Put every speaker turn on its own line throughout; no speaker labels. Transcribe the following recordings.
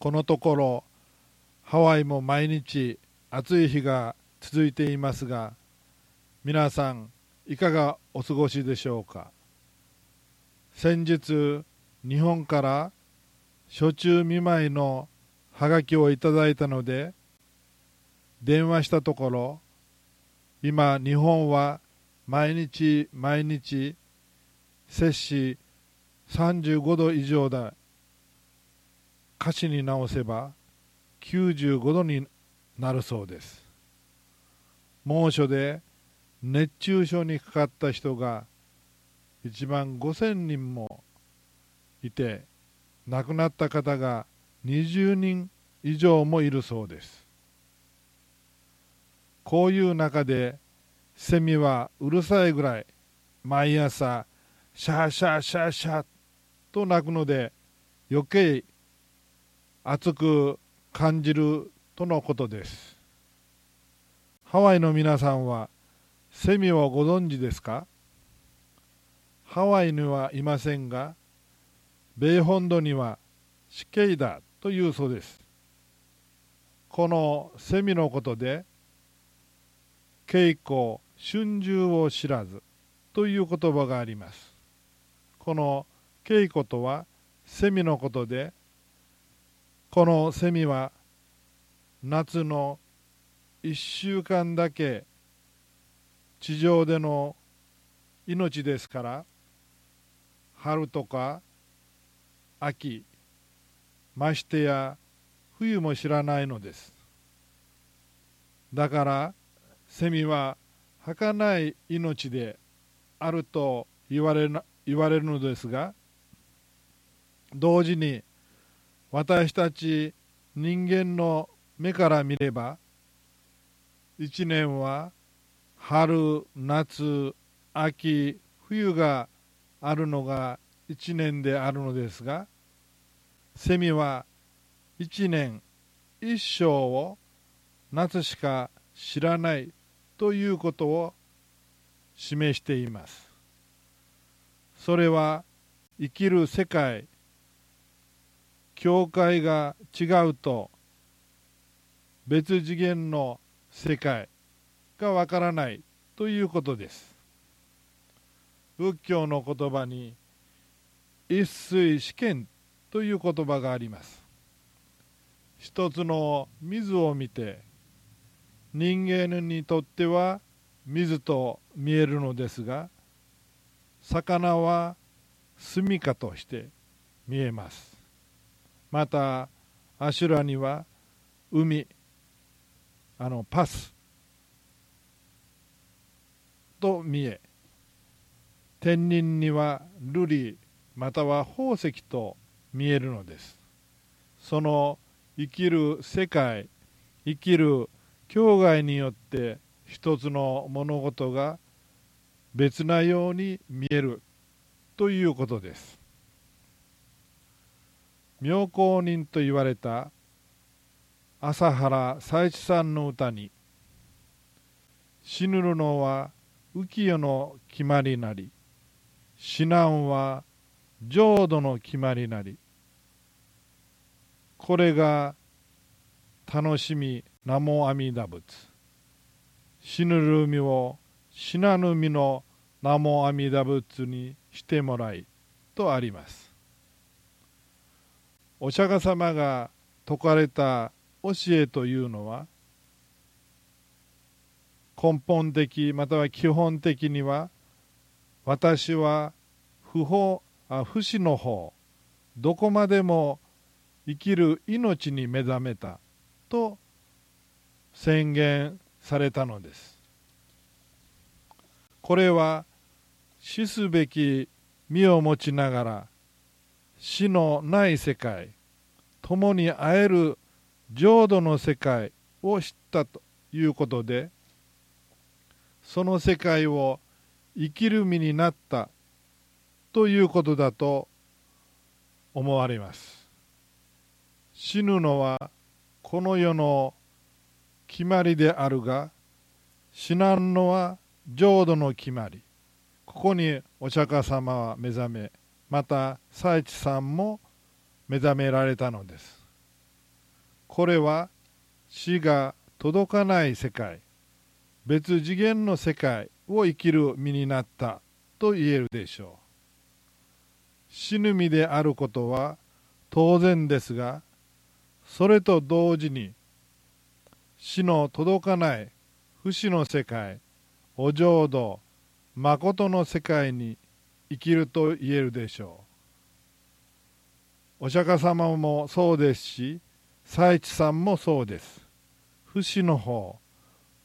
このところハワイも毎日暑い日が続いていますが皆さんいかがお過ごしでしょうか？先日日本から初中見舞いのハガキをいただいたので電話したところ今日本は毎日毎日摂氏35度以上だ。歌詞に直せば95度になるそうです。猛暑で熱中症にかかった人が1万5000人もいて亡くなった方が20人以上もいるそうです。こういう中でセミはうるさいぐらい毎朝シャーシャーシャーシャーと鳴くので余計暑く感じるとのことです。ハワイの皆さんはセミをご存知ですか？ハワイにはいませんが米本土には死刑だというそうです。このセミのことで稽古春秋を知らずという言葉があります。この稽古とはセミのことでこのセミは夏の1週間だけ地上での命ですから春とか秋ましてや冬も知らないのです。だからセミは儚い命であると言われ言われるのですが同時に私たち人間の目から見れば一年は春夏秋冬があるのが一年であるのですがセミは一年一生を夏しか知らないということを示しています。それは生きる世界境界が違うと別次元の世界がわからないということです。仏教の言葉に一水試験という言葉があります。一つの水を見て人間にとっては水と見えるのですが魚は住処として見えます。またアシュラには海あのパスと見え天人には瑠璃または宝石と見えるのです。その生きる世界生きる境外によって一つの物事が別なように見えるということです。妙高人と言われた朝原佐一さんの歌に「死ぬるのは浮世の決まりなり死なんは浄土の決まりなりこれが楽しみ南無阿弥陀仏。死ぬる身を死なぬ身の南無阿弥陀仏にしてもらいとあります。お釈迦様が説かれた教えというのは根本的または基本的には私は不法あ不死の方どこまでも生きる命に目覚めたと宣言されたのです。これは死すべき身を持ちながら死のない世界共に会える浄土の世界を知ったということでその世界を生きる身になったということだと思われます。死ぬのはこの世の決まりであるが死なんのは浄土の決まり。ここにお釈迦様は目覚めまた佐一さんも目覚められたのです。これは死が届かない世界別次元の世界を生きる身になったと言えるでしょう。死ぬ身であることは当然ですがそれと同時に死の届かない不死の世界お浄土誠の世界に生きると言えるでしょう。お釈迦様もそうですし佐一さんもそうです。不死の方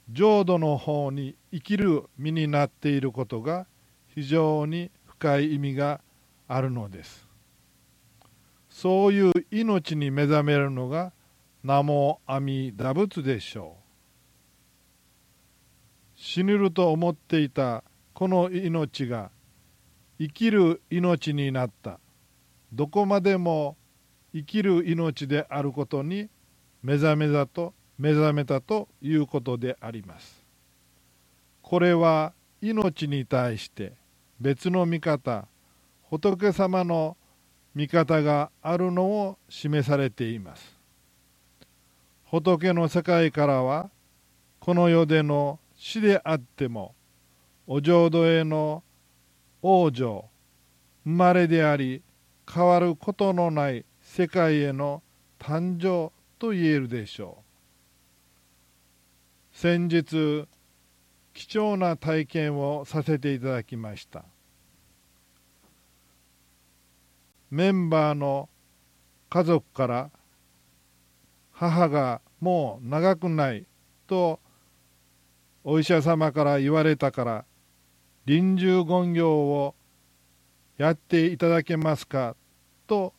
浄土の方に生きる身になっていることが非常に深い意味があるのです。そういう命に目覚めるのが名も阿弥陀仏でしょう。死ぬると思っていたこの命が生きる命になったどこまでも生きる命であることに目覚めたと目覚めたということであります。これは命に対して別の見方仏様の見方があるのを示されています。仏の世界からはこの世での死であってもお浄土への往生生まれであり変わることのない世界への誕生と言えるでしょう。先日貴重な体験をさせていただきました。メンバーの家族から母がもう長くないとお医者様から言われたから臨終言行をやっていただけますか？と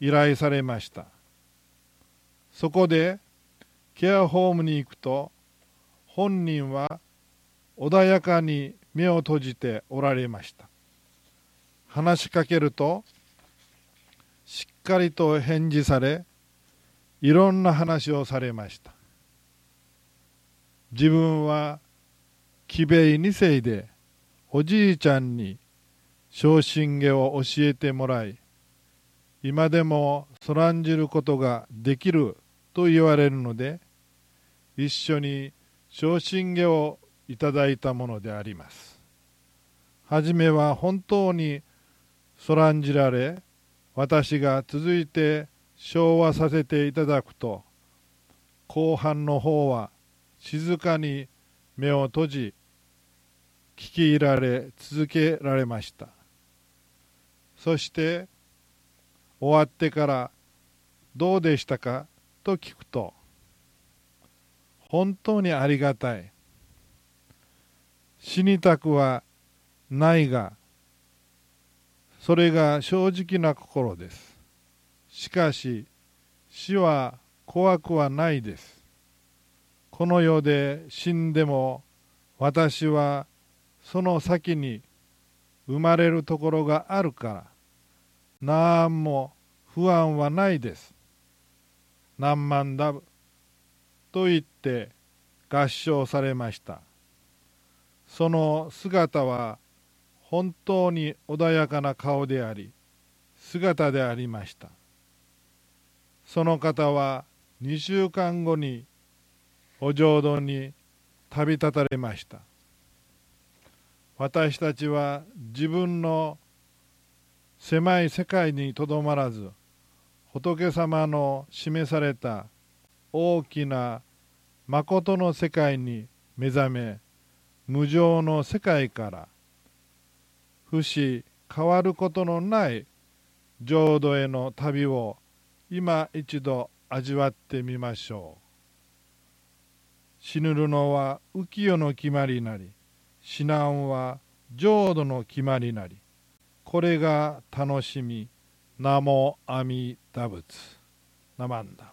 依頼されました。そこでケアホームに行くと本人は穏やかに目を閉じておられました。話しかけるとしっかりと返事されいろんな話をされました。自分は奇米2世でおじいちゃんに昇進下を教えてもらい今でもそらんじることができると言われるので一緒に昇進下をいただいたものであります。はじめは本当にそらんじられ私が続いて昭和させていただくと後半の方は静かに目を閉じ聞き入られ続けられました。そして終わってからどうでしたか？と聞くと本当にありがたい。死にたくはないがそれが正直な心です。しかし死は怖くはないです。この世で死んでも私はその先に生まれるところがあるからなんも不安はないです。何万ダブと言って合唱されました。その姿は本当に穏やかな顔であり姿でありました。その方は2週間後にお浄土に旅立たれました。私たちは自分の狭い世界にとどまらず仏様の示された大きな誠の世界に目覚め無常の世界から不死変わることのない浄土への旅を今一度味わってみましょう。死ぬるのは浮世の決まりなり指南は浄土の決まりなりこれが楽しみ。名も阿弥陀仏。ナマンダ